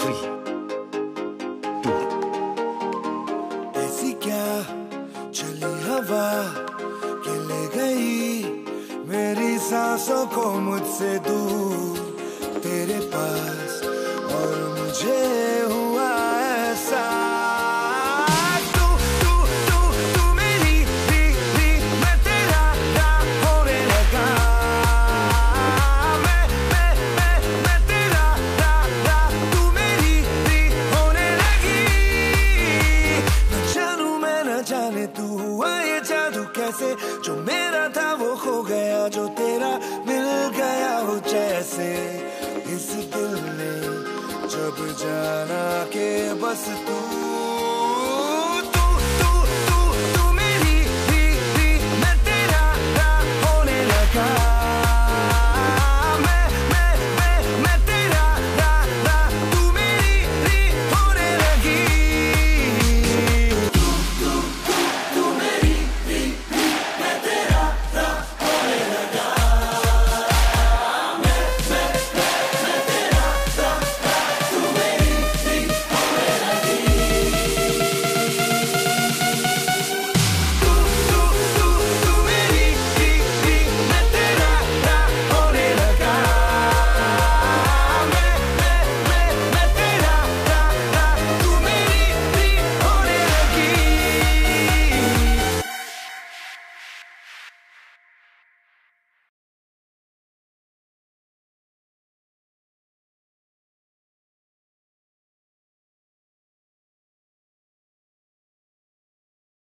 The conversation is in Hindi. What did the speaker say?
three, two. ऐसी क्या चली हवा के ले गई मेरी सांसों को मुझसे दूर तेरे पास तू हुआ ये जादू कैसे? जो मेरा था वो खो गया, जो तेरा मिल गया हो जैसे। इस दिल ने जब जाना के बस तू